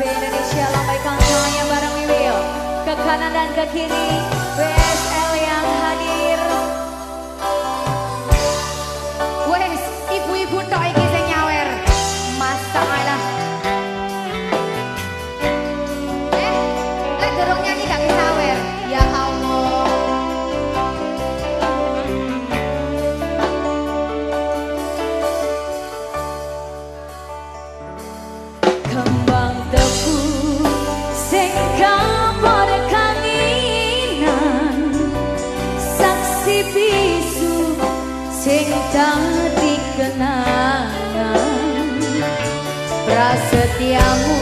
Indonesia lambaikan tangannya bareng Wiwil ke kanan dan ke kiri. setia setiamu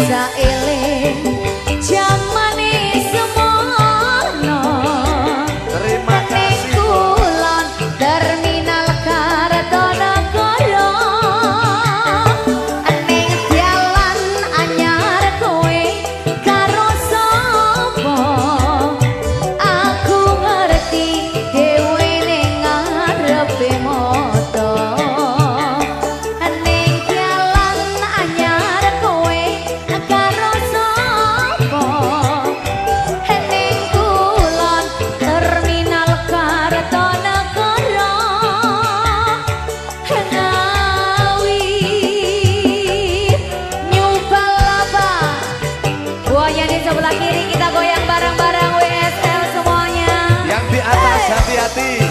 Sa sebelah kiri kita goyang bareng-bareng WSL semuanya. Yang di atas hati-hati. Hey.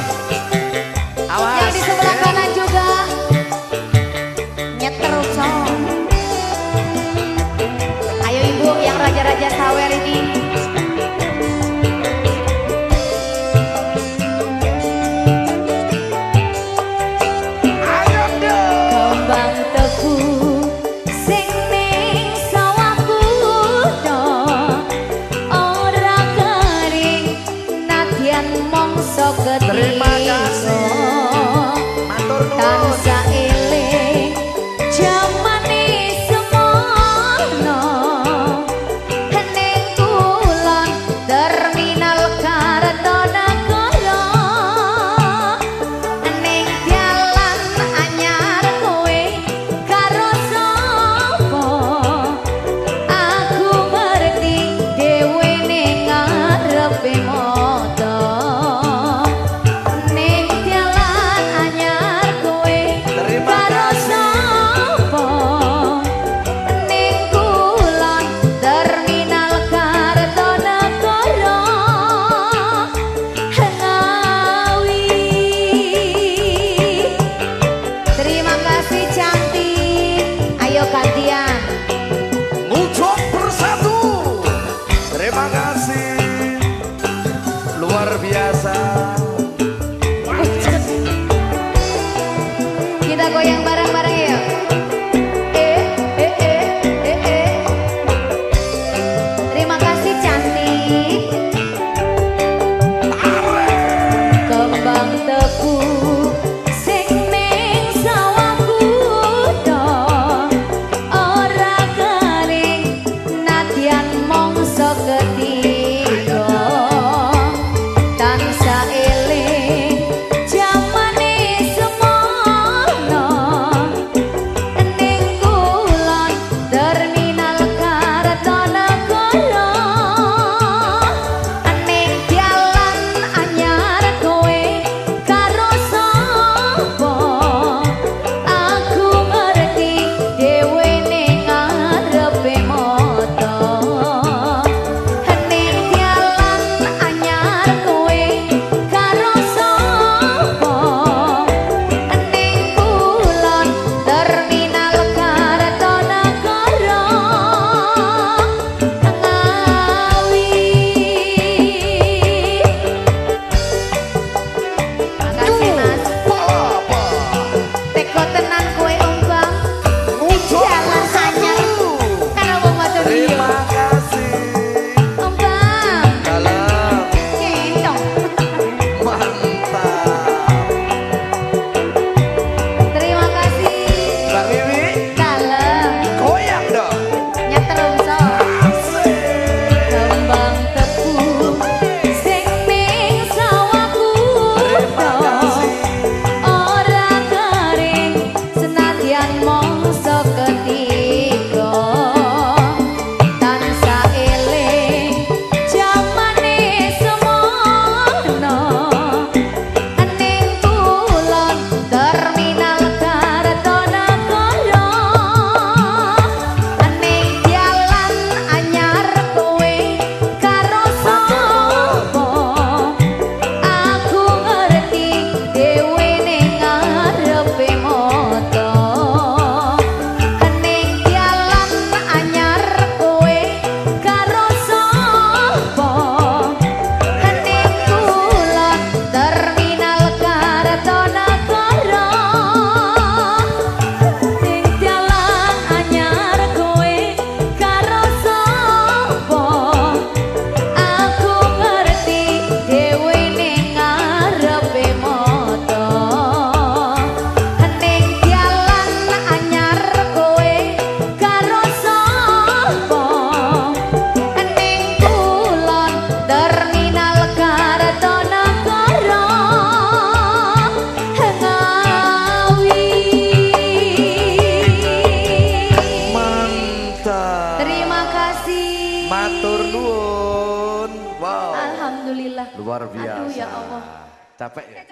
Capek ya?